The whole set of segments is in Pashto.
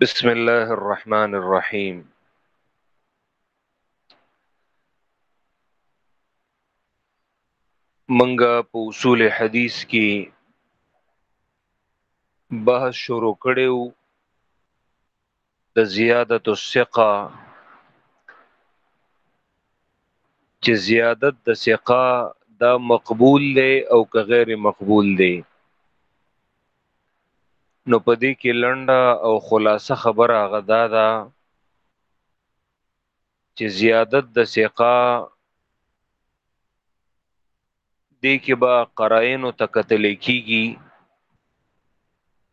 بسم الله الرحمن الرحيم منګه په اصول حدیث کې بحث شروع کړو د زیادت الثقه چې زیادت د ثقه دا مقبول دی او که غیر مقبول دی نو په دې کې لنډه او خلاصه خبره غدا ده چې زیادت د ثقه دې کې به قرائن او تکتل کیږي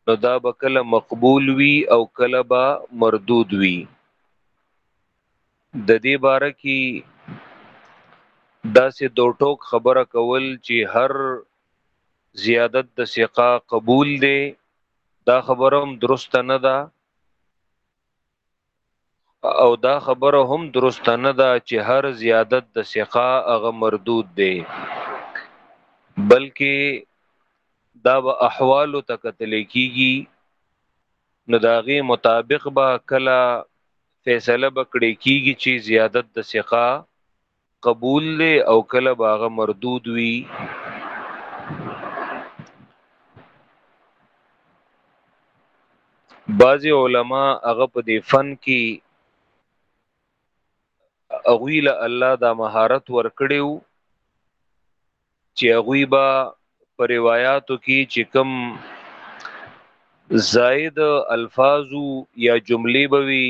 نو دا به کله مقبول وي او کله به مردود وي د دې باره کې داسې دو ټوک خبره کول چې هر زیادت د ثقه قبول دی دا خبره هم درسته نه ده او دا خبره هم درسته نه ده چې هر زیادت د ثقه هغه مردود دی بلکې دا به احوال ته کتل کیږي نو داغي مطابق به کله فیصله بکړي کیږي چې زیادت د ثقه قبول دی او کله به هغه مردود وي بعضی علما هغه په دې فن کې اغویل الله دا مهارت ورکړیو چې هغوی به په روایاتو کې چې کوم زائد الفاظو یا جملې به وي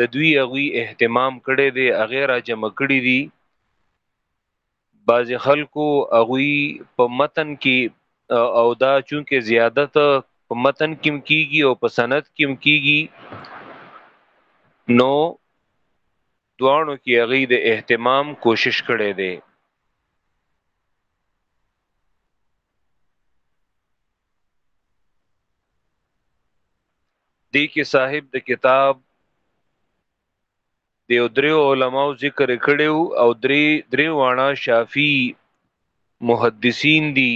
د دوی هغوی اهتمام کړي دي هغه را جمع کړي دي بعضی خلکو هغوی په متن کې او دا چونکه زیادت په متن کې کیږي او په سند کې کیږي نو دوانو کې هغه د اهتمام کوشش کړي دي دی کې صاحب د کتاب د یو دریو علماو ذکر کړیو او درې درې وانا شافی محدثین دي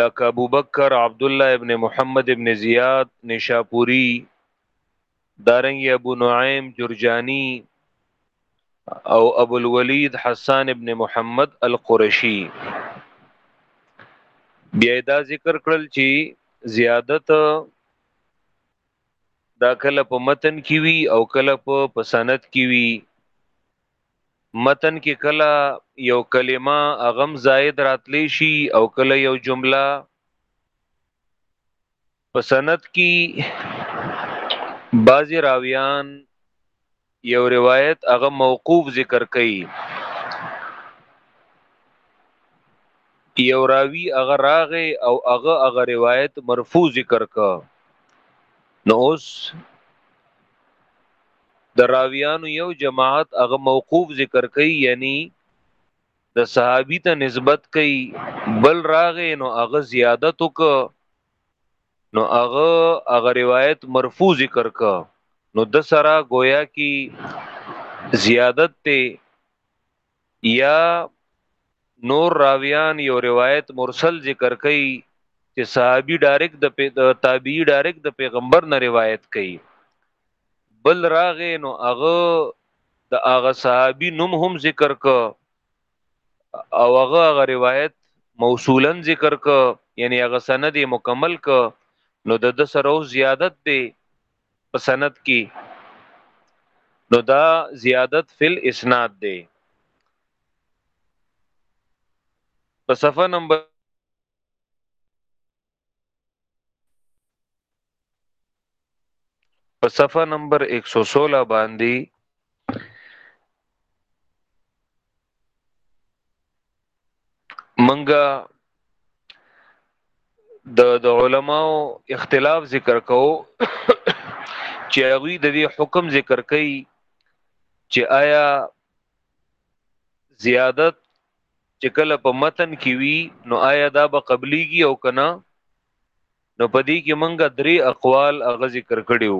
لکه ابو بکر عبد الله ابن محمد ابن زیاد نشاپوری دارنګ ابو نعیم جرجانی او ابو الولید حسان ابن محمد القرشی بیا دا ذکر کړل چې زیادت دا کله په متن کې وی او کله په پسند کې وی متن کې کله یو کلمه اغم زائد راتلی شي او کله یو جمله په سند کی بعضی راویان یو روایت هغه موقوف ذکر کوي یو راوی هغه راغه او هغه هغه روایت مرفوع ذکر کا نو اوس د راویانو یو جماعت هغه موقوف ذکر کوي یعنی د صحابي ته نسبت کوي بل راغې نو هغه زیادت وک نو هغه هغه روایت مرفوع ذکر ک نو د سره گویا کی زیادت ته یا نور راویان یو روایت مرسل ذکر کوي چې صحابي ډایرک د تابعی ډایرک د پیغمبر نه روایت کوي بل راغې نو هغه د هغه صحابي نوم هم ذکر ک او هغه هغه روایت موصولا ذکر ک یعنی هغه سند مکمل ک نو د د سره زیادت دی په سند کې نو دا زیادت فل اسناد دی په صفه نمبر په صفه نمبر 116 باندې منګه د د علماو اختلاف ذکر کو چې هغه د دې حکم ذکر کوي چې آیا زیادت چې کله په متن کې وي نو آیا دا به قبليږي او کنه نو په دې کې مونږه درې اقوال هغه ذکر کړیو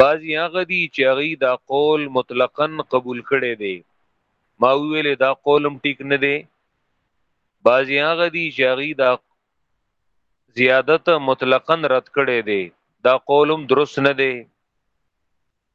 بعضی هغه دي چې هغه دا قول مطلقاً قبول کړي دي ما ویلې دا قولم ټیک نه دی بعضی هغه دي چې هغه دا زیادت مطلقاً رد کړي دي دا قولم درست نه دی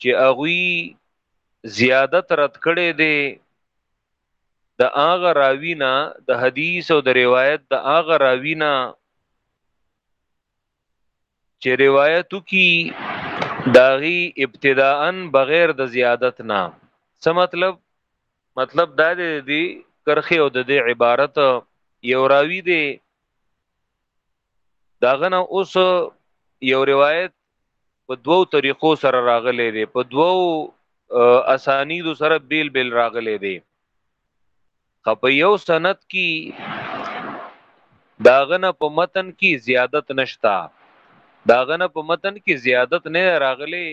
چې هغوی زیادت رد کړي دي د هغه راوی نه د حدیث او د روایت د هغه راوی نه چې روایتو کی داغي ابتداءا بغیر د زیادت نه څه مطلب مطلب دا دی دی کرخه او د عبارت یو راوی دی داغه نه اوس یو روایت په دوو طریقو سره راغلی دی په دوو اسانید سره بیل بیل راغلی دی خپه یو سند کی داغنه په متن کی زیادت نشتا داغنه په متن کی زیادت نه راغلی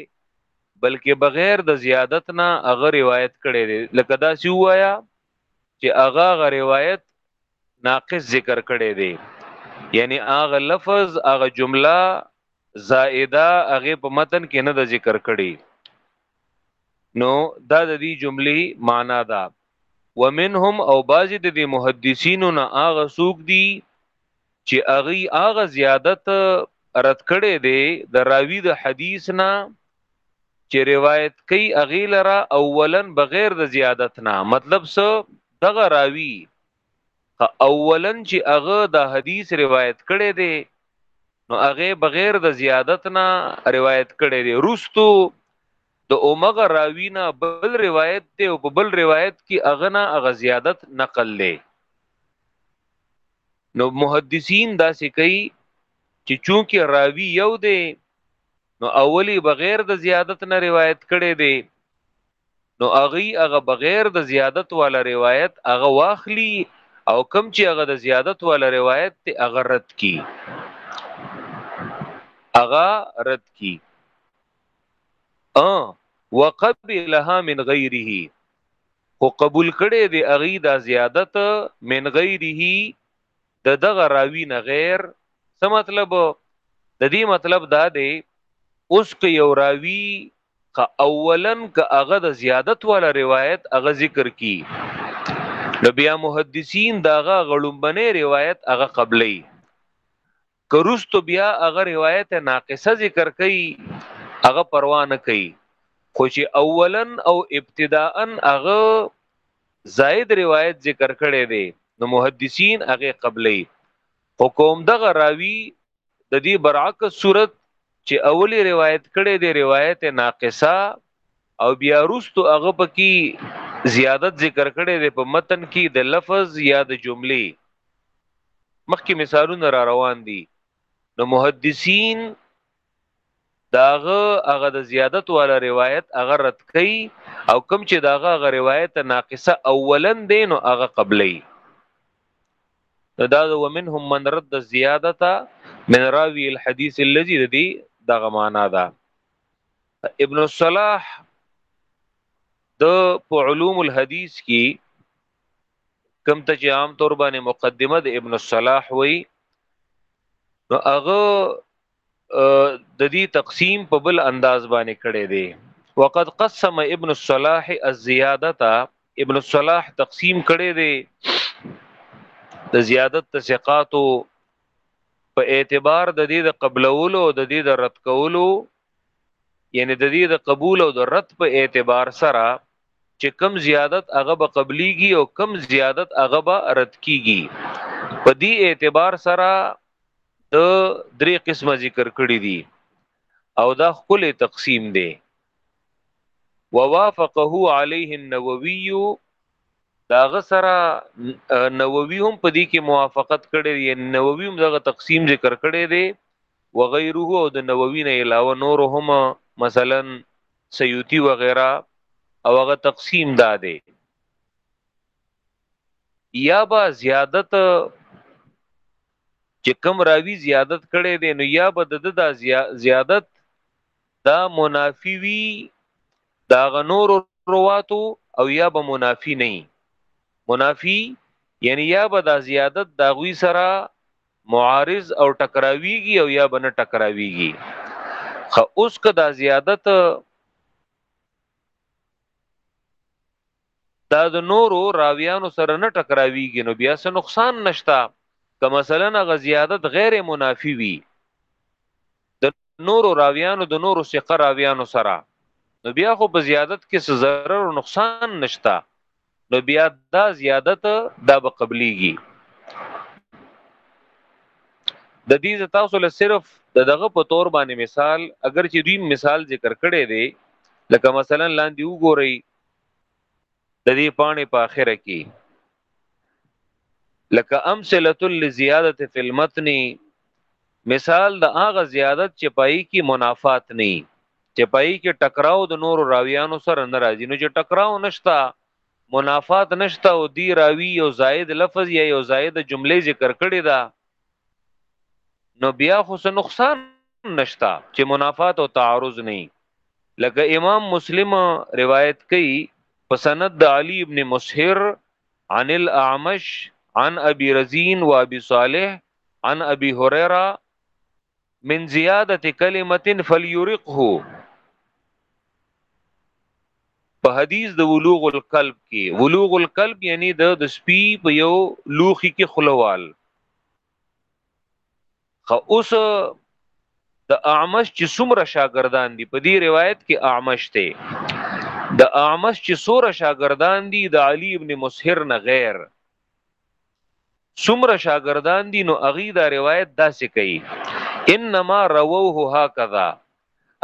بلکې بغیر د زیادت نه هغه روایت کړي دي لکه دا سی وایا چې هغه غ روایت ناقص ذکر کړي دي یعنی هغه لفظ هغه جمله زائده هغه په متن کې نه د ذکر کړي نو دا د دې جملې معنا ده ومنهم او بعضی د دې محدثینو نه هغه سوق دي چې اغي هغه زیادت رد کړي دي د راوی د حدیث نه چې روایت کوي اغي لره اولا بغیر د زیادت نه مطلب څه دغه راوی اولا چې هغه د حدیث روایت کړي دي نو هغه بغیر د زیادت نه روایت کړي دي رستو د اومغه راوی نه بل روایت دی او په بل روایت کې اغنا اغه زیادت نقل لې نو محدثین دا سې کوي چې چونکی راوی یو دی نو اولی بغیر د زیادت نه روایت کړي دی نو هغه هغه بغیر د زیادت والا روایت هغه واخلی او کم چې هغه د زیادت والا روایت ته هغه رد کی هغه رد کی ا وقبلها من غیره خو قبول کړي دی اغي دا زیادت من غیره د دغه راوی نه غیر څه مطلب د دې مطلب دا دی اوس که یو راوی که اولا که هغه د زیادت والا روایت هغه ذکر کی نو بیا محدثین داغه غړومبنه روایت هغه قبلی کروستو بیا هغه روایت ناقصه ذکر کوي هغه پروا نه کوي خو چې اولا او ابتداءا هغه زائد روایت ذکر کړي دي نو محدثین هغه قبلې حکم دغه راوی د دې برعکس صورت چې اولی روایت کړي دی روایت ناقصه او بیا رستو هغه پکې زیادت ذکر کړي دی په متن کې د لفظ یا د جملې مخکې مثالونه را روان دي نو محدثین داغه هغه د زیادت والا روایت هغه رد کړي او کم چې داغه هغه روایت ناقصه اولن دین او هغه قبلې دا د ومنهم من رد زیادته من راوی الحديث الذي دی دغه معنا ده ابن الصلاح د په علوم الحديث کې کم ته چې عام طور باندې مقدمه د ابن الصلاح وای نو هغه د دې تقسیم په بل انداز باندې کړی دی وقد قسم ابن الصلاح الزياده ابن الصلاح تقسیم کړی دی د زیادت تسقاتو په اعتبار د دې د قبلولو او د دې د رد کولو یعنی د دې د قبول او د رد په اعتبار سره چې کم زیادت هغه به قبليږي او کم زیادت هغه به رد کیږي په دې اعتبار سره د درې قسمه ذکر کړی دي او دا خپل تقسیم دی ووافقه عليه النووي دا غسرا نووي هم په دې کې موافقت کړی دی نووي هم دغه تقسیم ذکر کړی دی وغيره او د نووي نه علاوه نور هم مثلا سيوطي وغيرها او هغه تقسیم دا دی یا با زیادت چې کم راوی زیادت کړي دي نو یا به د دا زیادت دا منافی وی دا غنور رواتو او یا به منافی نه منافی یعنی یا به دا زیادت دا غوی سره معارض او ټکراویږي او یا به نه ټکراویږي خو اوس که دا زیادت دا د نورو راویانو سره نه ټکراویږي نو بیا څه نقصان نشته که مثلا هغه زیادت غیر منافی وي د نورو راویانو د نورو ثقه راویانو سره نو بیا خو په زیادت کې څه ضرر او نقصان نشته نو بیا دا زیادت دا به قبليږي د دې تاسو له صرف د دغه په تور باندې مثال اگر چې دوی مثال ذکر کړي دي لکه مثلا لاندې وګورئ د دې پاڼې په اخره کې لکه امثله لزیادت فی المتن مثال د هغه زیادت چې پای کې منافات نه چې پای کې ټکراو د نورو راویانو سره ناراضی نو چې ټکراو نشتا منافات نشتا او دی راوی یو زائد لفظ یا یو زائد جمله ذکر کړی دا نو بیا خو څه نقصان نشتا چې منافات او تعارض نه لکه امام مسلم روایت کوي په سند د علي ابن مسهر عن الاعمش عن ابي رزين وابي صالح عن ابي هريره من زياده كلمه فليرقه په حدیث د ولوغ القلب کې ولوغ القلب یعنی د د سپی په یو لوخي کې خلوال خو اوس د اعمش چې څومره شاګردان دي په دې روایت کې اعمش ته د اعمش چې څوره شاګردان دي د علي ابن مسهر نه غیر څومره شاګردان دي نو اغي دا روایت داسې کوي انما رووه هکذا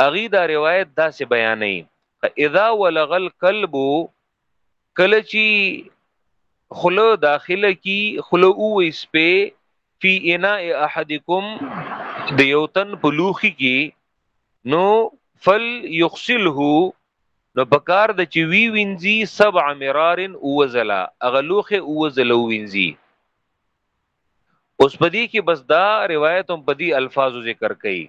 هغه دا روایت داسې بیانې اذا ولغ القلب کله چی خلو داخله کی خلو او اسپه فی انا احدکم د یوتن په لوخي کی نو فل یغسله نو بکار د چی وی وینځي سبع مرارن او وزلا اغلوخه او وزلو وینځي اوس په دې کې بس دا روایت هم په دې الفاظو ذکر کړي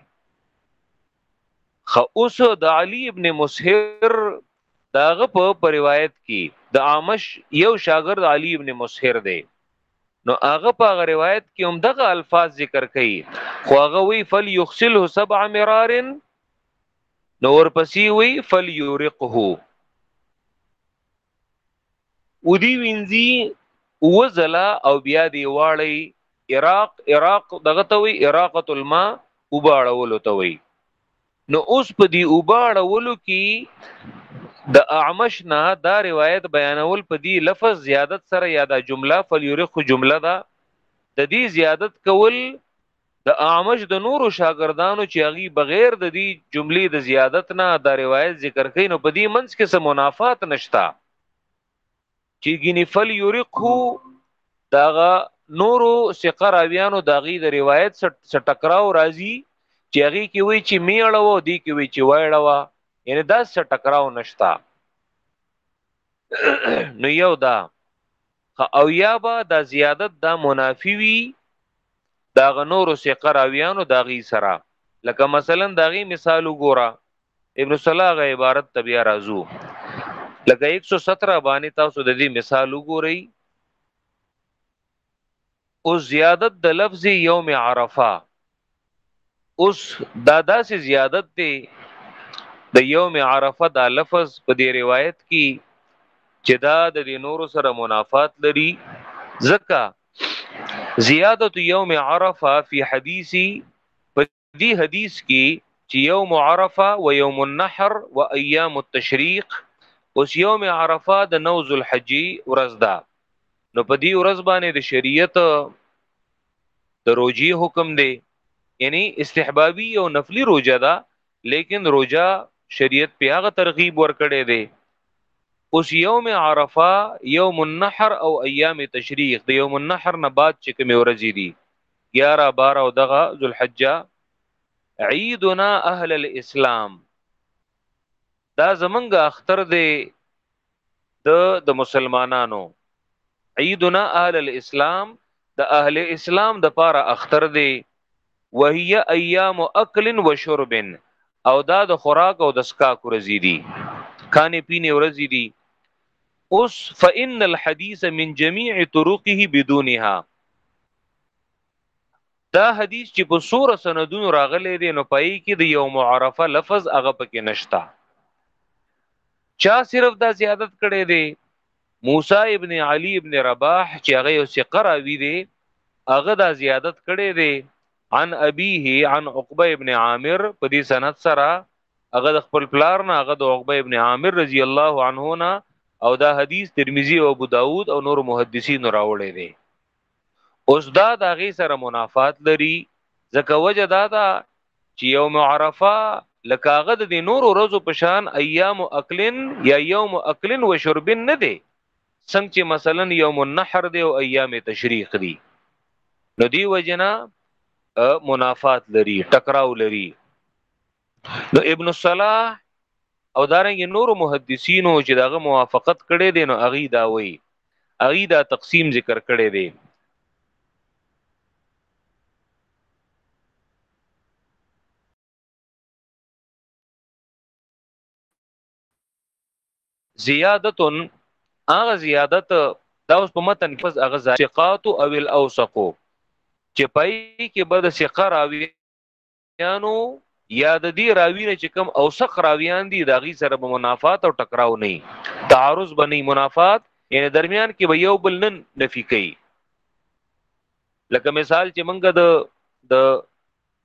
خو اوس د علي ابن مسهر داغه په روایت کې د عامش یو شاګرد علي ابن مسهر دی نو هغه په هغه روایت کې هم دغه الفاظ ذکر کړي خو هغه وی فل یغسله سبع مرار نو ورپسې وی فل یورقه ودی وینځي وزلا او بیا دی واړی عراق عراق دغه ته وی عراقه الماء وباړولو ته وی نو اوس په دی وباړولو کې د اعمش نه دا روایت بیانول په دی لفظ زیادت سره یا دا جمله فلیرخ جمله دا د دې زیادت کول د اعمش د نورو شاګردانو چې هغه بغیر د دې جملې د زیادت نه دا روایت ذکر کین نو په دې منځ کې سم منافات نشتا چې ګینی فل یورقو داغه نورو ثقه راویانو داغي د روایت سره ټکراو راځي چې هغه کې وی چې میړه و دی کې وی چې وایړه و یعنی دا سره ټکراو نشتا نو یو دا او یا با دا زیادت دا منافی وی دا غنور سقه راویانو دا غی سرا لکه مثلا دا غی مثال وګوره ابن صلاح غی عبارت تبیا رازو لکه 117 باندې تاسو د دې مثال وګورئ او زیادت د لفظ یوم عرفه اوس دا داسې زیادت دی د یوم عرفه دا لفظ په دې روایت کې چې دا د دې نور سره منافات لري ځکه زیادت یوم عرفه فی حدیثی دی حدیث کې چې یوم عرفه و یوم النحر و ایام التشریق اوس یوم عرفه د نو ذوالحج ورځ ده نو په دې ورځ باندې د شریعت د روزي حکم دی یعنی استحبابي او نفلی روزه ده لیکن روزه شریعت په هغه ترغیب ورکړي دی اوس یوم عرفه یوم النحر او ایام تشریق د یوم النحر نه بعد چې کوم ورځې دي یارا بار او دغه ذوالحجه عیدنا اهل الاسلام دا زمنګ اختر دی د د مسلمانانو عیدنا اهل الاسلام د اهل اسلام د پاره اختر دی وهي ایام اکل و شرب او دا د خوراک او د سکا کورزی دی کانه پینې ورځی دی اوس فإن الحديث من جميع طرقه بدونها دا حدیث چې په سوره سندونو راغلی دی نو پای کې د یوم عرفه لفظ هغه پکې نشتا چا صرف دا زیادت کړي دی موسی ابن علی ابن رباح چې هغه یو ثقه راوی دی هغه دا زیادت کړي دی عن ابيه عن عقبه ابن عامر په دې سند سره هغه د خپل پلار نه هغه د عقبه ابن عامر رضی الله عنه نه او دا حدیث ترمذی او ابو داود او نور محدثین راوړی دی اوس دا د هغې سره منافات لري ځکه وجه دا ده چې یوم عرفه لکاغه د نور ورځو په شان ایام اکلن یا یوم اکلن و شربن نه دی څنګه چې مثلا یوم النحر دی او ایام تشریق دی نو دی وجنا منافات لري ټکراو لري نو ابن الصلاح او دارنګ نور محدثینو چې دغه موافقت کړي دي نو اغي دا وایي اغي دا تقسیم ذکر کړي دي زیادتن هغه زیادت دا اوس په متن کې پس هغه ثقات او الاوثقو چې پای کې به د ثقه راوي یانو یا د دې راوی نه چې کوم اوسق راویان دي دا غي سره به منافات او ټکراو نه تعارض بني منافات یعنی درمیان کې به یو بل نن نفي کوي لکه مثال چې منګه د د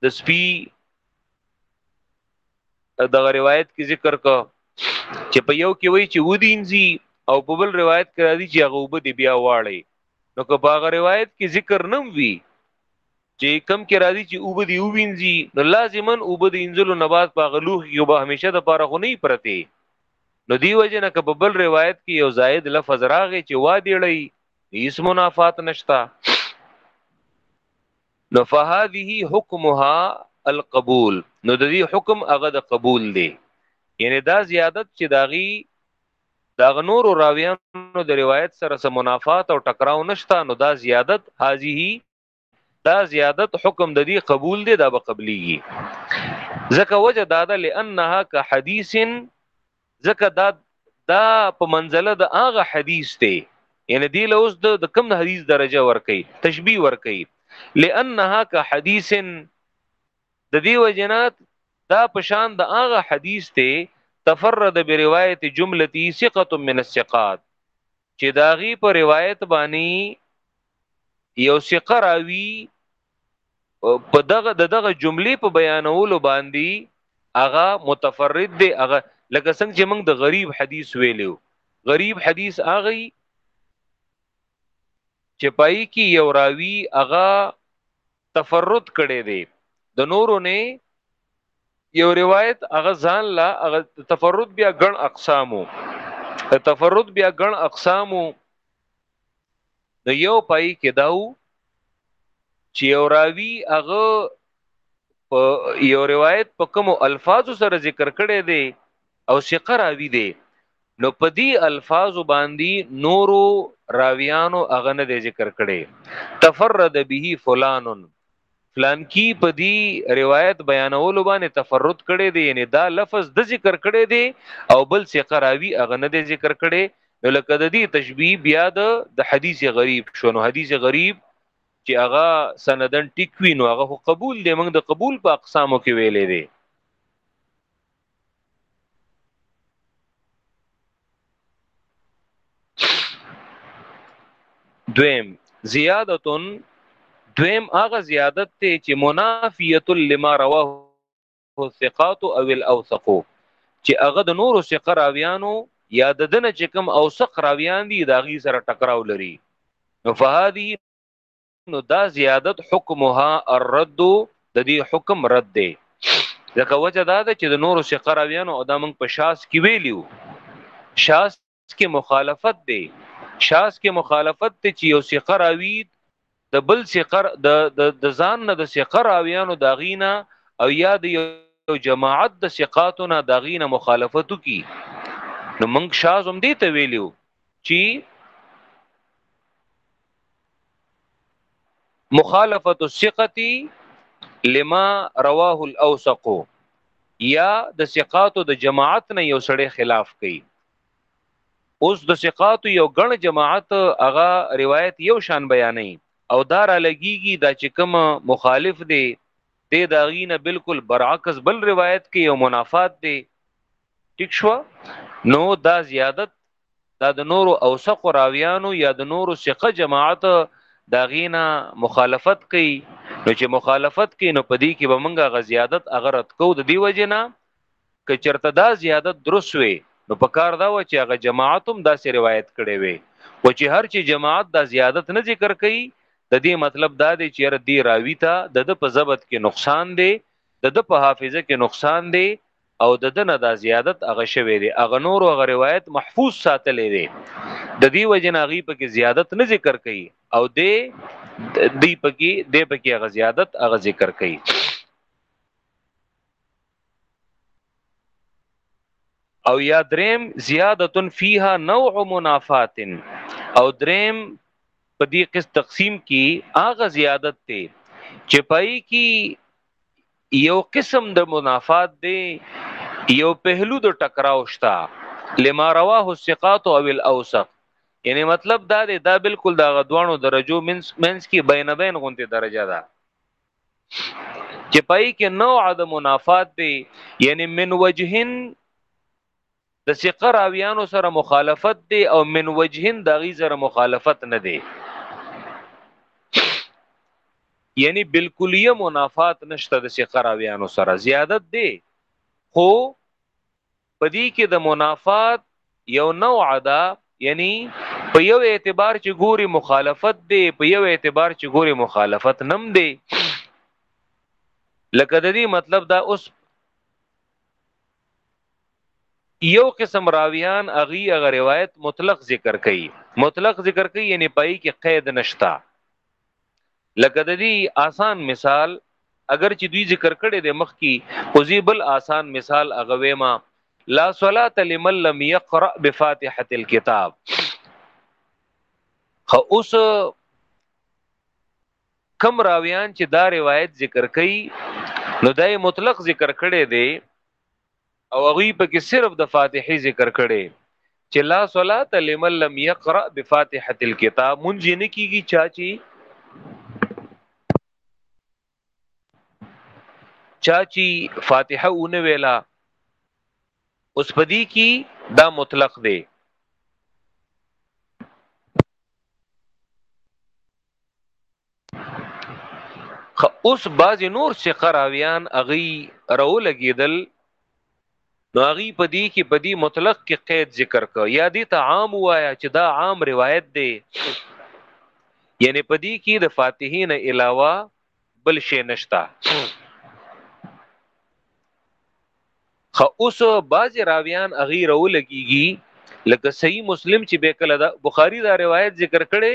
د سپی دغه روایت کې ذکر کا چې په یو کې وای چې ودینځي او په بل روایت کې راځي چې هغه وبد بیا واړي نو که په هغه روایت کې ذکر نم وی چې کم کې راځي چې اوبه دی ووینځي نو لازما اوبه دی انزلو نبات په غلوخ یو به همیشه د پاره خو نه پرتی نو دی وجه نه په بل روایت کې یو زائد لفظ راغی چې وا دی لړی هیڅ منافات نشتا نو فهذه حکمها القبول نو د دې حکم هغه د قبول دی یعنی دا زیادت چې داغي دا غنور راویانو د روایت سره سم منافات او ټکراو نشتا نو دا زیادت هذه دا زیادت حکم د دې قبول دی دا به قبليږي ځکه وجه دا ده لانها كحديث ځکه دا دا په منزله د هغه حدیث دی یعنی دی له اوس د کم حدیث درجه ورکي تشبیه ورکي لانها كحديث د دې وجنات دا پشان د هغه حدیث ته تفرد بروايه جملتي ثقه من الثقات چې داغي په روایت باندې یو ثقه راوي په دغه دغه جملې په بیانولو باندې هغه متفرد دی هغه لکه څنګه چې موږ د غریب حدیث ویلو غریب حدیث هغه چې پای کې یو راوي هغه تفرد کړي دي د نورو نه یو روایت هغه ځان لا هغه تفرد بیا ګڼ اقسامو تفرد بیا ګڼ اقسامو نو یو پای کې داو چې یو راوی هغه یو روایت په کوم الفاظو سره ذکر کړي دي او ثقه راوی دی نو په دې الفاظ باندې نورو راویانو هغه نه دی ذکر کړي تفرد به فلان فلان کی په دې روایت بیانولو باندې تفرد کړي دی یعنی دا لفظ د ذکر کړي دی او بل ثقه راوی هغه نه دی ذکر کړي نو لکه د دې تشبیه بیا د حدیث غریب شو نو حدیث غریب چې هغه سندن ټیک وی نو هغه قبول دی موږ د قبول په اقسامو کې ویلې دی دویم زیادتون دویم هغه زیادت ته چې منافیت لما رواه الثقات او الاوثق چې هغه د نورو ثقه راویانو یا د دنه چې کوم اوثق راویان دي دا غي سره ټکراو لري نو فهذه نو دا زیادت حکمها الرد د دې حکم رد دی ځکه وجه دا ده چې د نورو ثقه راویانو او دا موږ په شاس کې ویلیو شاس کې مخالفت دی شاس کې مخالفت ته چې یو ثقه راوی د بل ثقه د د ځان نه د ثقه راویانو دا غینا او یا د یو جماعت د ثقاتو نه دا غینا مخالفتو کی نو موږ شاس هم دی ته ویلیو چې مخالفت الثقتی لما رواه الاوثق یا د ثقاتو د جماعت نه یو سړی خلاف کوي اوس د ثقاتو یو ګڼ جماعت هغه روایت یو شان بیانې او دار لګیږي دا چې کوم مخالف دی د داغینه بالکل برعکس بل روایت کې یو منافات دی ټیک شو نو دا زیادت دا د نورو اوثق راویانو یا د نورو ثقه جماعت دا غینا مخالفت کوي نو چې مخالفت کوي نو پدې کې به منګه غزیادت اغرت کو د دی وجنه که چرته دا زیادت درست وي نو په کار دا و چې هغه جماعت هم دا سه روایت کړي وي و چې هر چې جماعت دا زیادت نه ذکر کوي د دې مطلب دا دی چې ردی راوی ته د د په ضبط کې نقصان دی د د په حافظه کې نقصان دی او دده نه دا زیادت هغه شوی دی هغه نور هغه روایت محفوظ ساتلی دی د دې وجه نه هغه پکې زیادت نه ذکر کوي او دی دی پکې دی پکې هغه زیادت هغه ذکر کوي او یا دریم زیادتن فیها نوع منافات او دریم په دې قسط تقسیم کې هغه زیادت ته چې پای کې یو قسم د منافات دی یو پهلو د ټکراو شتا لما رواه الثقات او الاوثق یعنی مطلب دا دی دا بالکل دا غدوانو درجو منس منس کی بین بین غونته درجه ده چې پای کې نوع د منافات دی یعنی من وجهن د ثقه راویانو سره مخالفت دی او من وجهن د غي سره مخالفت نه دی یعنی بالکلیه منافات نشته د ثقه راویانو سره زیادت دی خو پدې کې د منافات یو نوع ده یعنی په یو اعتبار چې ګوري مخالفت دی په یو اعتبار چې ګوري مخالفت نم دی لکه د دې مطلب دا اوس یو قسم راویان اغي اغه روایت مطلق ذکر کوي مطلق ذکر کوي یعنی پای کې قید نشتا لکه د دې آسان مثال اگر چې دوی ذکر کړي د مخ کې اوزی بل آسان مثال اغه وېما لا صلاه لمن لم يقرأ بفاتحه الكتاب خو اوس کم راویان چې دا روایت ذکر کوي نو دای مطلق ذکر کړي دی او هغه په کې صرف د فاتحه ذکر کړي چې لا صلات لمن لم يقرأ بفاتحه الكتاب مونږ نه کیږي چا چې چا چې فاتحه اون ویلا اوس پدی کی دا مطلق دی اوس بعضی نور چې قراویان اغي رو لګیدل نو اغي پدی کې پدی مطلق کې قید ذکر کو یا دې ته عام وایا چې دا عام روایت دی یعنی پدی کې د فاتحین علاوه بل شی نشتا خو اوس بعضی راویان اغي رو لګیږي لکه صحیح مسلم چې به کله دا بخاری دا روایت ذکر کړي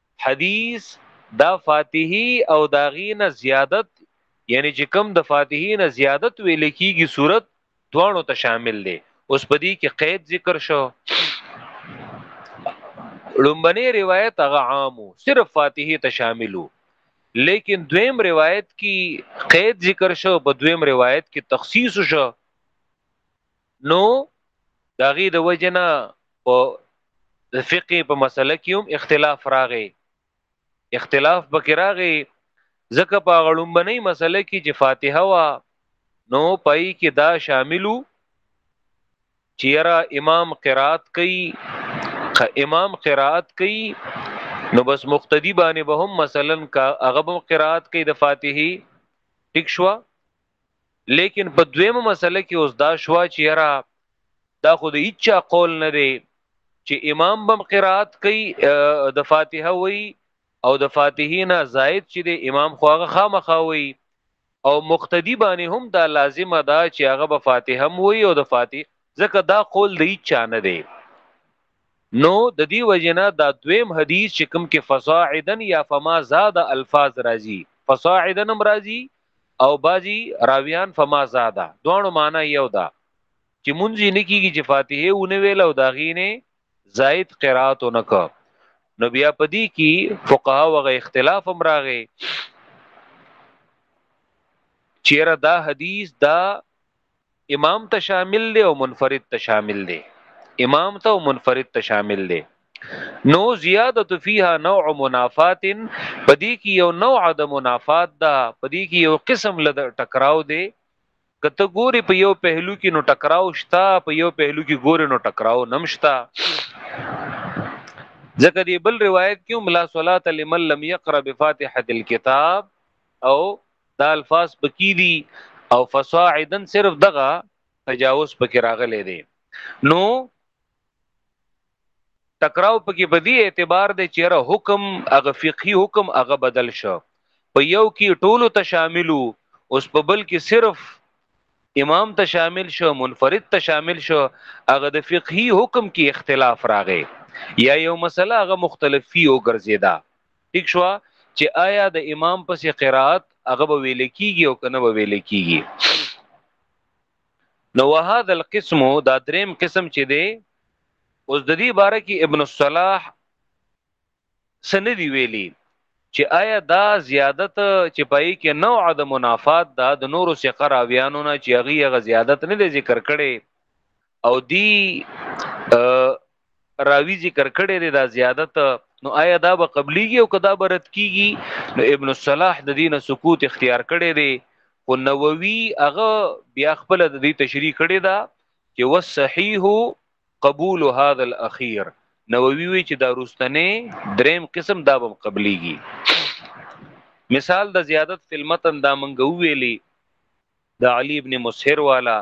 حدیث دا فاتحی او داغین زیادت یعنی چې کم د فاتحین زیادت ویل کیږي صورت دوانو ته شامل دی اوس پدی کې قید ذکر شو لومبنی روایت هغه عامو صرف فاتحه ته شاملو لیکن دویم روایت کی قید ذکر شو په دویم روایت کې تخصیص شو نو داغي د وجنه په فقه په مسله کې هم اختلاف راغی اختلاف پکې راغی ځکه په غړوم باندې مسله کې چې فاتحه وا نو پای کې دا شاملو چیرې امام قرات کوي امام قرات کوي نو بس مقتدی باندې به هم مثلا کا هغه قرات کوي د فاتحه ټیک شو لیکن په دویمه مسله کې اوس دا شوا چې یرا دا خو د هیڅ قول نه دی چې امام بم قرات کوي د فاتحه وای او د فاتحه نه زائد چې د امام خو هغه خامخا وای او مقتدی باندې هم دا لازمه ده چې هغه به فاتحه هم وای او د فاتحه ځکه دا قول دی چانه دی نو د دې وجنا دا دویم حدیث چې کوم کې فصاعدا یا فما زاد الفاظ راځي فصاعدا هم راځي او بعضی راویان فما زاده دوانو معنی یو ده چې مونږی نه کیږي چې فاتحه و نه ویل او دا غینه زائد قرات نه ک نو بیا پدی کی فقها وغه اختلاف هم راغی چیرې دا حدیث دا امام ته شامل دی او منفرد ته شامل دی امام ته او منفرد ته شامل دی نو زیادت فیها نوع منافات پدې کې یو نوع د منافات ده پدې کې یو قسم لد ټکراو دی کته ګوري په یو پهلو کې نو ټکراو شتا په یو پهلو کې ګوري نو ټکراو نمشتا ځکه دی بل روایت کې هم لا صلات لمن لم يقرأ بفاتحه الكتاب او دا الفاظ پکې دي او فصاعدا صرف دغه تجاوز پکې راغلي دي نو ټکراو پکې په دې اعتبار دی چې را حکم هغه فقهي حکم هغه بدل شو په یو کې ټولو ته شاملو اوس په بل کې صرف امام ته شامل شو منفرد ته شامل شو هغه د فقهي حکم کې اختلاف راغی یا یو مسله هغه مختلفي او ګرځیدا ټیک شو چې آیا د امام پسې قرائت هغه به ویل کیږي او کنه به ویل کیږي نو وهذا القسم دا دریم قسم چې دی اوس د دې باره کې ابن الصلاح سندي ویلي چې آیا دا زیادت چې پای کې نوع د منافات دا د نورو ثقه راویانو نه چې هغه غ زیادت نه ذکر کړي او دی راوی ذکر کړی دی دا زیادت نو آیا دا به قبلیږي او کدا به رد کیږي نو ابن صلاح د دین سکوت اختیار کړی دی او نووي هغه بیا خپل د دې تشریح کړی دا چې وصحیح قبول هذا الاخير نووي وی چې دا رستنه دریم قسم دا به قبلیږي مثال د زیادت فلمتن دا منګو ویلی د علي ابن مسهر والا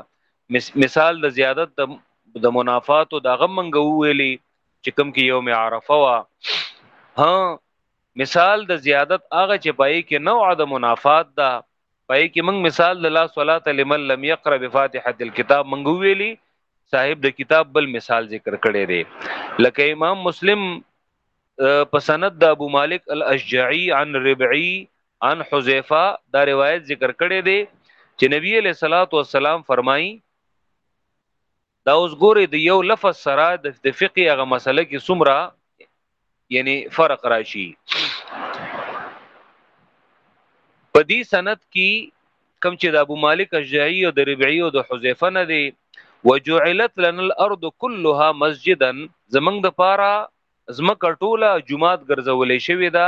مثال د زیادت د د منافاتو دا غم منګو ویلی چې کوم کې یوم عرفه وا ها مثال د زیادت هغه چې پای کې نوع د منافات دا پای کې موږ مثال د لا صلات لمن لم يقرأ بفاتحه الكتاب موږ ویلی صاحب د کتاب بل مثال ذکر کړی دی لکه امام مسلم په سند د ابو مالک الاشجعي عن ربعي ان حذیفه دا روایت ذکر کړی دی چې نبی علیہ الصلوۃ والسلام فرمایي دا اوس ګوره د یو لفظ سره د فقې هغه مسله کې سمرا یعنی فرق راشي په دې سند کې کم چې د ابو مالک الجعی او د ربعی او د حذیفه نه دی وجعلت لنا الارض كلها مسجدا زمنګ د پاره زمکه ټوله جمعات ګرځولې شوې ده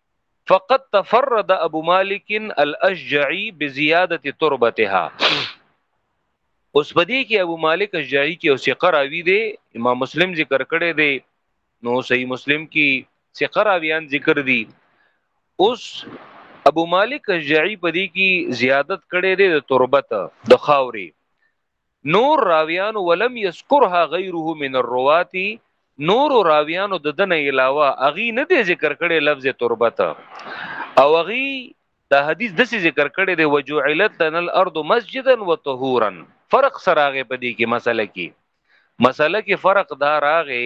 فقد تفرد ابو مالک الاشجعي بزياده تربتها اوس په دې کې ابو مالک الاشجعي کې او ثقه راوي دي امام مسلم ذکر کړي دي نو صحیح مسلم کې ثقه راویان ذکر دي اوس ابو مالک الاشجعي په دې کې زیادت کړي دي د تربت د خاوري نور راویانو ولم یذکرها غیره من الروات نور راویانو د دنه علاوه اغي نه دی ذکر کړي لفظ تربت او اغي دا حدیث دسی ذکر کړي دی وجعلت لنا الارض مسجدا وطهورا فرق سراغه پدې کې مسله کې مسله کې فرق دا راغې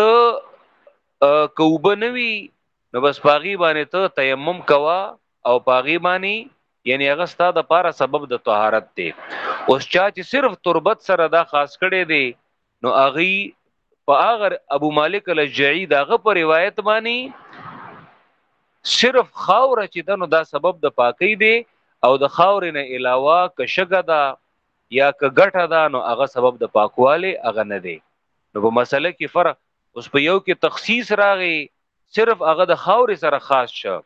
ته که وب نه وي نو بس پاغي باندې ته تیمم کوا او پاغي باندې یعنی هغه ستاسو د پاره سبب د طهارت دی اوس چا چې صرف تربت سره دا خاص کړي دی نو اغي په اگر ابو مالک الجعی داغه په روایت باندې صرف خاور چې دنو دا سبب د پاکۍ دی او د خاور نه علاوه کشګه دا یا که ګټه ده نو هغه سبب د پاکواله هغه نه دی نو په مسله کې فرق اوس په یو کې تخصیص راغی صرف هغه د خاورې سره خاص شه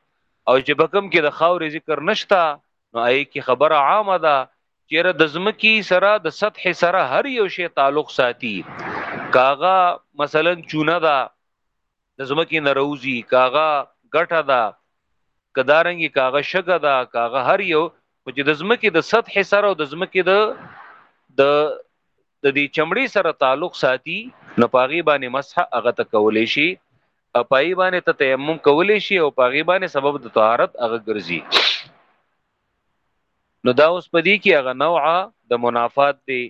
او چې بکم کې د خاورې ذکر نشتا نو آی کې خبره عامه ده چیرې د زمکی سره د سطح سره هر یو شی تعلق ساتي کاغه مثلا چونه ده د زمکی نروزی کاغه ګټه ده کدارنګي کاغه شګه ده کاغه هر یو خو چې د ځمکې د سطح سره او د ځمکې د د د دې چمړي سره تعلق ساتي نو پاغي باندې مسح هغه ته کولې شي او پای باندې ته تیمم کولې شي او پاغي باندې سبب د طهارت هغه ګرځي نو دا اوس پدې کې هغه نوعه د منافات دی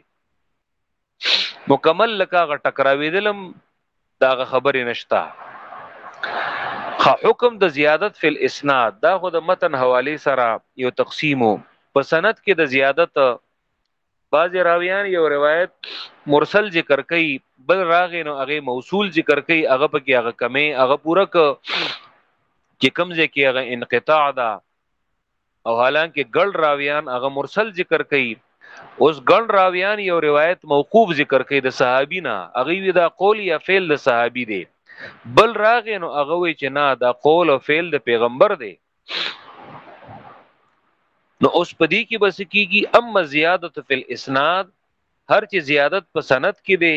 مکمل لکه غ ټکراویدلم دا غ خبرې نشتا خ حکم د زیادت فی الاسناد دا خو د متن حواله سره یو تقسیمو په سند کې د زیادت بعض راویان یو روایت مرسل ذکر کوي بل راغې نو هغه موصول ذکر کوي هغه پکې هغه کمې هغه پوره ک چې کمزې کې هغه انقطاع ده او حالانکه ګړ راویان هغه مرسل ذکر کوي اوس ګړ راویان یو روایت موقوف ذکر کوي د صحابي نه هغه وی دا قول یا فعل د صحابي دی بل راغې نو هغه وی چې نه دا قول او فعل د پیغمبر دی نو اوس پدې کې بس کیږي اما زیادت فی الاسناد هر چې زیادت په سند کې دی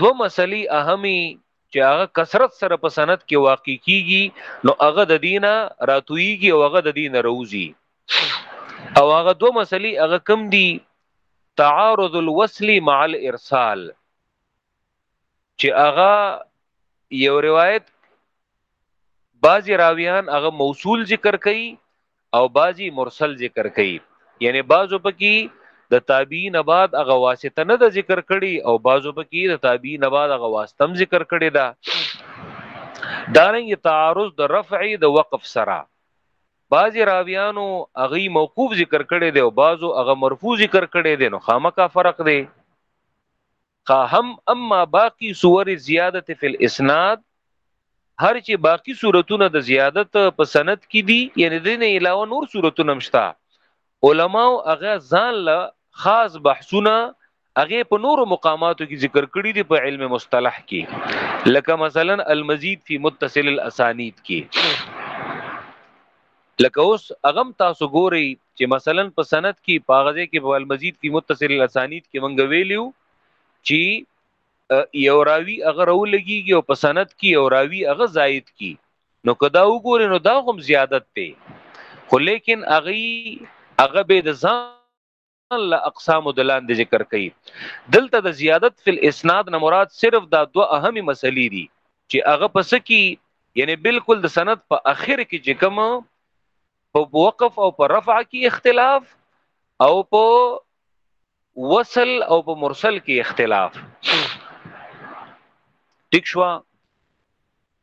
دوه مسلې اهمي چې هغه کثرت سره په سند کې واقع کیږي نو هغه د دینه راتویږي او هغه د دینه روزي او هغه دوه مسلې هغه کم دي تعارض الوصل مع الارسال چې هغه یو روایت بعضی راویان هغه موصول ذکر کوي او بعضی مرسل ذکر کوي یعنی بعضو پکې د تابعین بعد هغه واسطه نه د ذکر کړي او بعضو پکې د تابعین بعد هغه واسطه هم ذکر کړي دا دارنګ تعارض د رفع د وقف سره بعضی راویانو هغه موقوف ذکر کړي دی او بعضو هغه مرفوع ذکر کړي دی نو خامکا فرق دی قاهم اما باقی صور زیادت فی الاسناد هر چې باقی صورتونه د زیادت په سند کې دي یعنی د نه علاوه نور صورتونه مشتا علما او هغه ځان له خاص بحثونه هغه په نورو مقاماتو کې ذکر کړی دی په علم مصطلح کې لکه مثلا المزید فی متصل الاسانید کې لکه اوس هغه هم تاسو ګورئ چې مثلا په سند کې په هغه ځای کې په المزید فی متصل الاسانید کې مونږ ویلیو چې یو راوی هغه راو لګیږي او په سند کې یو راوی هغه زائد کی نو کدا وګورئ نو دا هم زیادت دی خو لیکن هغه هغه به د ځان له اقسام د لاندې ذکر کړي دلته د زیادت فل اسناد نه مراد صرف دا دوه اهمي مسلې دي چې هغه پس کې یعنی بالکل د سند په اخر کې چې کوم په وقف او په رفع کې اختلاف او په وصل او په مرسل کې اختلاف ټیک شو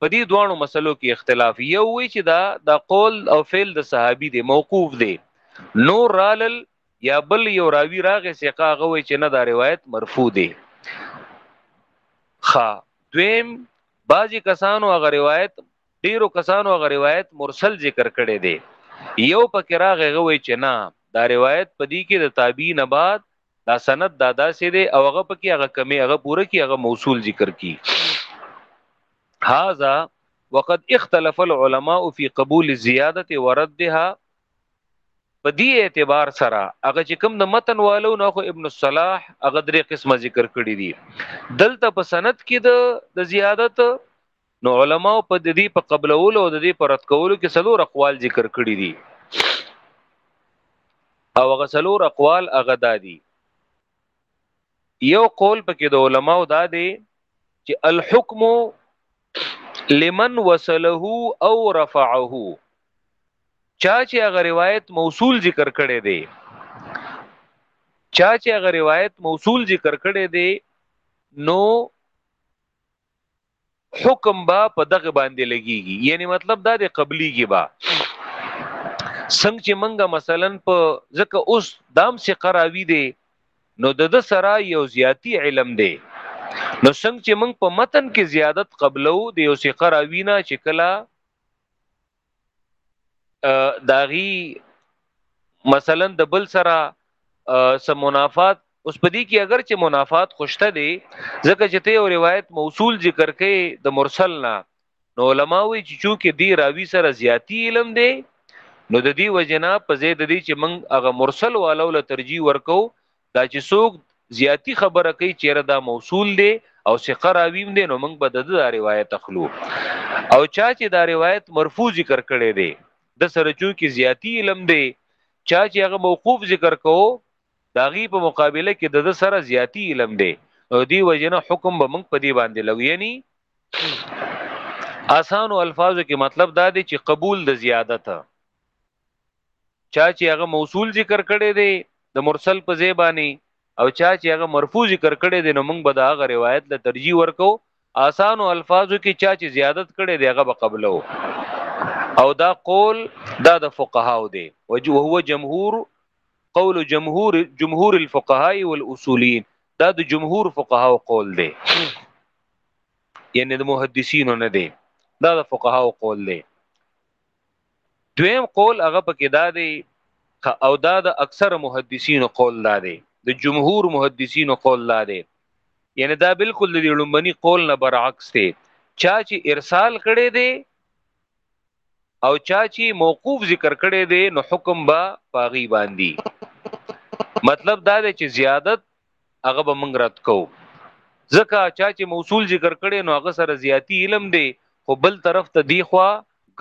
په دې دواړو مسلو کې اختلاف یو وی چې دا د قول او فعل د صحابي دی موقوف دی نور رالل یا بل یو راوی راغې سیقا غوي چې نه دا روایت مرفوع دی خا دویم بعضی کسانو هغه روایت ډیرو کسانو هغه روایت مرسل ذکر کړي دی یو پکې راغې غوي چې نه دا روایت په دې کې د تابعین بعد دا سند دا داسې دی او هغه پکې هغه کمی هغه پوره کی هغه موصول ذکر کی هاذا وقد اختلف العلماء في قبول الزياده وردها په دې اعتبار سره هغه چې کوم د متن والو نو خو ابن الصلاح هغه درې قسمه ذکر کړی دي دلته په سند کې د زیادت نو علما په د دې په قبلولو او د دې په رد کولو کې څلور اقوال ذکر کړی دي او هغه څلور اقوال هغه دادي یو قول پکې د علماو دا دی چې الحکم لمن وصله او رفعه چا چې هغه روایت موصول ذکر کړي دی چا چې هغه روایت موصول ذکر کړي دی نو حکم با په دغه باندې لګيږي یعنی مطلب دا دی قبليږي با څنګه چې منګه مثلا په ځکه اوس دام سي قراوي دي نو د د سره یو زیاتی علم دی نو څنګه چې موږ په متن کې زیادت قبلو د یو سي قراوي نه چې کلا داغي مثلا د بل سره سم منافات اوس پدې کې اگر چې منافات خوشته دي ځکه چې ته یو روایت موصول ذکر کړي د مرسل نه نو علما وی چې چونکې دی راوی سره زیاتی علم دی نو د دې وجنا په زید دي چې موږ هغه مرسل والو له ترجیح ورکو دا چې څوک زیاتی خبره کوي چیرې دا موصول دی او ثقه راویم دی نو موږ به د دا روایت اخلو او چا چې دا روایت مرفوع ذکر کړي دی د سره چون کې زیاتی علم دی چا چې هغه موقوف ذکر کو دا غي په مقابله کې د سره زیاتی علم دی او دی وجنه حکم به موږ په دی باندې لګو یعنی آسانو الفاظو کې مطلب دا دی چې قبول د زیادت چا چې هغه موصول ذکر کړي دي د مرسل په ځای باندې او چا چې هغه مرفوع ذکر کړي دي نو موږ به دا هغه روایت له ترجیح ورکو آسانو الفاظو کې چا چې زیادت کړي دی هغه به قبلو او دا قول دا د فقهاو دی او هو جمهور قول جمهور جمهور الفقهاء والاصولین دا د جمهور فقهاو قول دی یعنی د محدثینو نه دی دا د فقهاو قول دی دویم قول هغه پکې دا دی او دا د اکثر محدثین قول دا دی د جمهور محدثین قول دا دی یعنی دا بالکل د لومبني قول نه برعکس دی چا چې ارسال کړي دی او چا چې موقوف ذکر کړي دی نو حکم با پاغي باندې مطلب دا دی چې زیادت هغه به موږ رد کوو ځکه چا چې موصول ذکر کړي نو هغه سره زیاتی علم دی خو بل طرف ته دی خو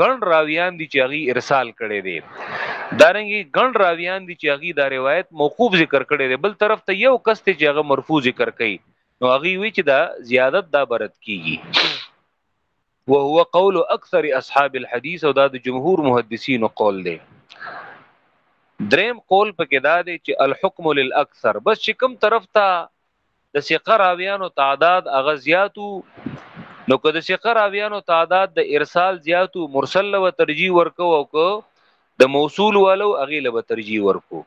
ګڼ راویان دي چې هغه ارسال کړي دي دارنګي ګڼ راویان دي چې هغه دا روایت موقوف ذکر کړي دي بل طرف ته یو کس ته چې هغه مرفوع ذکر کړي نو هغه وی چې دا زیادت دا برت کیږي وهو قول اکثر اصحاب الحديث او دا د جمهور محدثینو قول دی دریم قول پکې دا دی چې الحكم للاکثر بس چې کوم طرف ته د ثقه راویانو تعداد اغه زیاتو نو که د ثقه راویانو تعداد د ارسال زیاتو مرسل له ترجیح ورکو او که د موصول والو اغه له ترجیح ورکو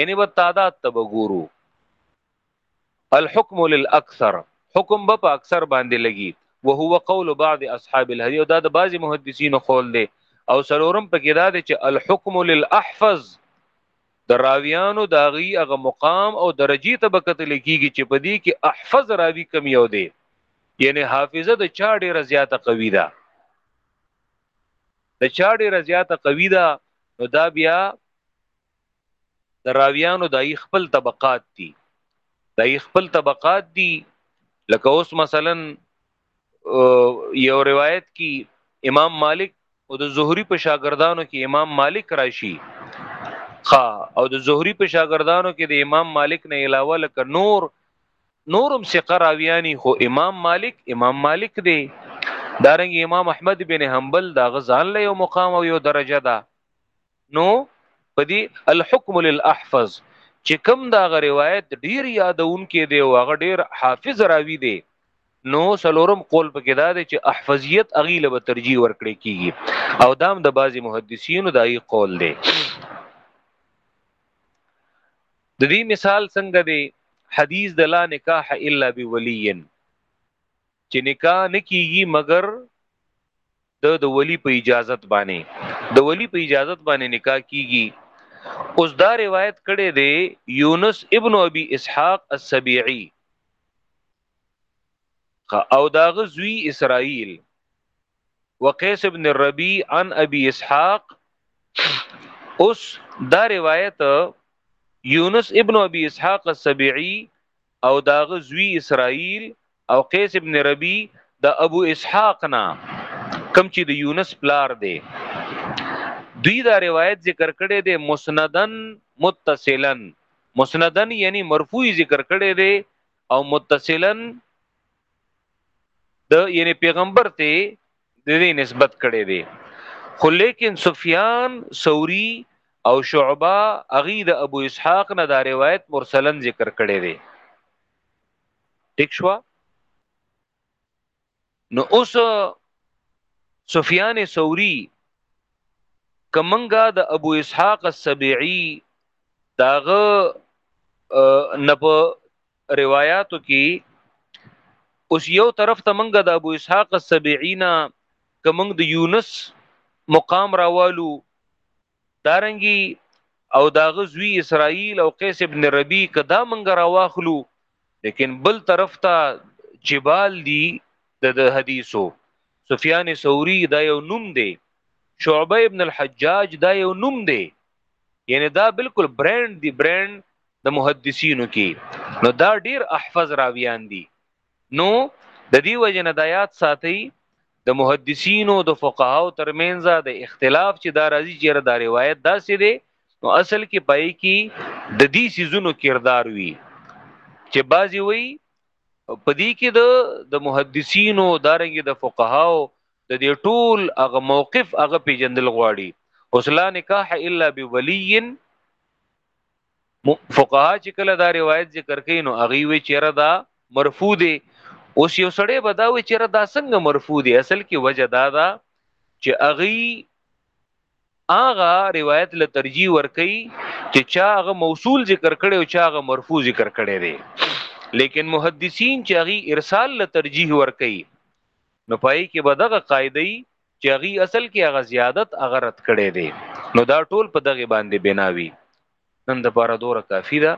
یعنی به تعداد ته وګورو الحكم للاكثر حکم به په اکثر باندې لګي وهو قول بعض اصحاب الحديث دا د بعض محدثینو قول دی او سلورم پکې دا دی چې الحكم للاحفظ د راویانو د غي هغه مقام او درجه ته بکتل کیږي چې په دې کې احفظ راوی کم یو دی یعنی حافظه د چا ډیره زیاته قوی ده د چا ډیره زیاته قوی ده نو دا بیا د راویانو دای خپل طبقات دي دای خپل طبقات دي لکه اوس مثلا یو روایت کې امام مالک او د زهري په شاګردانو کې امام مالک راشي خا او د زهري په شاګردانو کې د امام مالک نه علاوه لکه نور نورم ثقه راویانی خو امام مالک امام مالک دی دارنګ امام احمد بن حنبل دا غزان له یو مقام او یو درجه ده نو په دې الحكم للاحفظ چې کوم دا غ روایت ډیر یادون کې دی او هغه ډیر حافظ راوی دی نو سلورم قول په کې دا دی چې احفظیت اغیله به ترجیح ورکړي کیږي او دام د بعضی محدثینو دای قول دی د دې مثال څنګه دی حدیث د لا نکاح الا بولین چې نکاح نه کیږي مګر د د ولی په اجازت باندې د ولی په اجازت باندې نکاح کیږي اوس دا روایت کړي دی یونس ابن ابي اسحاق السبيعي او داغه زوی اسرائیل وقیس ابن الربی عن ابي اسحاق اوس دا روایت یونس ابن ابي اسحاق السبيعي او داغه زوی اسرائیل او قیس ابن ربی د ابو اسحاق نه کم چې د یونس پلار دی دوی دا روایت ذکر کړي دی مسندن متصلن مسندن یعنی مرفوع ذکر کړي دی او متصلن د یعنی پیغمبر ته د دې نسبت کړي دی خو لیکن سفیان ثوری او شعبہ اغي د ابو اسحاق نه دا روایت مرسلن ذکر کړي دی ټیک شو نو اوس سفیان ثوری کمنګا د ابو اسحاق السبيعي داغه نه په روایتو کې اوس یو طرف ته منګه د ابو اسحاق السبيعينا کمنګ د یونس مقام راوالو دارنګي او داغه زوی اسرائیل او قیس ابن ربی کدا منګ را واخلو لیکن بل طرف ته جبال دی د حدیثو سفیان ثوری دا یو نوم دی شعبه ابن الحجاج دا یو نوم دی یعنی دا بالکل برند دی برند د محدثینو کې نو دا ډیر احفظ راویان دي نو د دې وجه نه د آیات ساتي د محدثینو د فقهاو ترمنځ د اختلاف چې دا راځي چې دا روایت داسې دی نو اصل کې پای کې د دې سيزونو کردار وي چې بعضی وی په دې کې د د محدثینو دارنګ د فقهاو د دې ټول هغه موقف هغه پیجندل غواړي اوس لا نکاح الا بولی فقها چې کله دا روایت ذکر کین نو اغي وی چیرې دا مرفوع دی اوس یو سړی بداوي چیرې دا څنګه مرفوع دی اصل کې وجه دا ده چې اغي اغه روایت له ترجیح ور کوي چې چا هغه موصول ذکر کړي او چا هغه مرفوع ذکر کړي دي لیکن محدثین چې هغه ارسال له ترجیح ور کوي نو پای کې به دغه قاعده چې هغه اصل کې هغه زیادت هغه رد کړي دي نو دا ټول په دغه باندې بناوي نن د پاره دوره کافی ده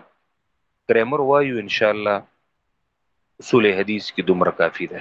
ګرامر وایو ان شاء الله اصول حدیث کې دومره کافی ده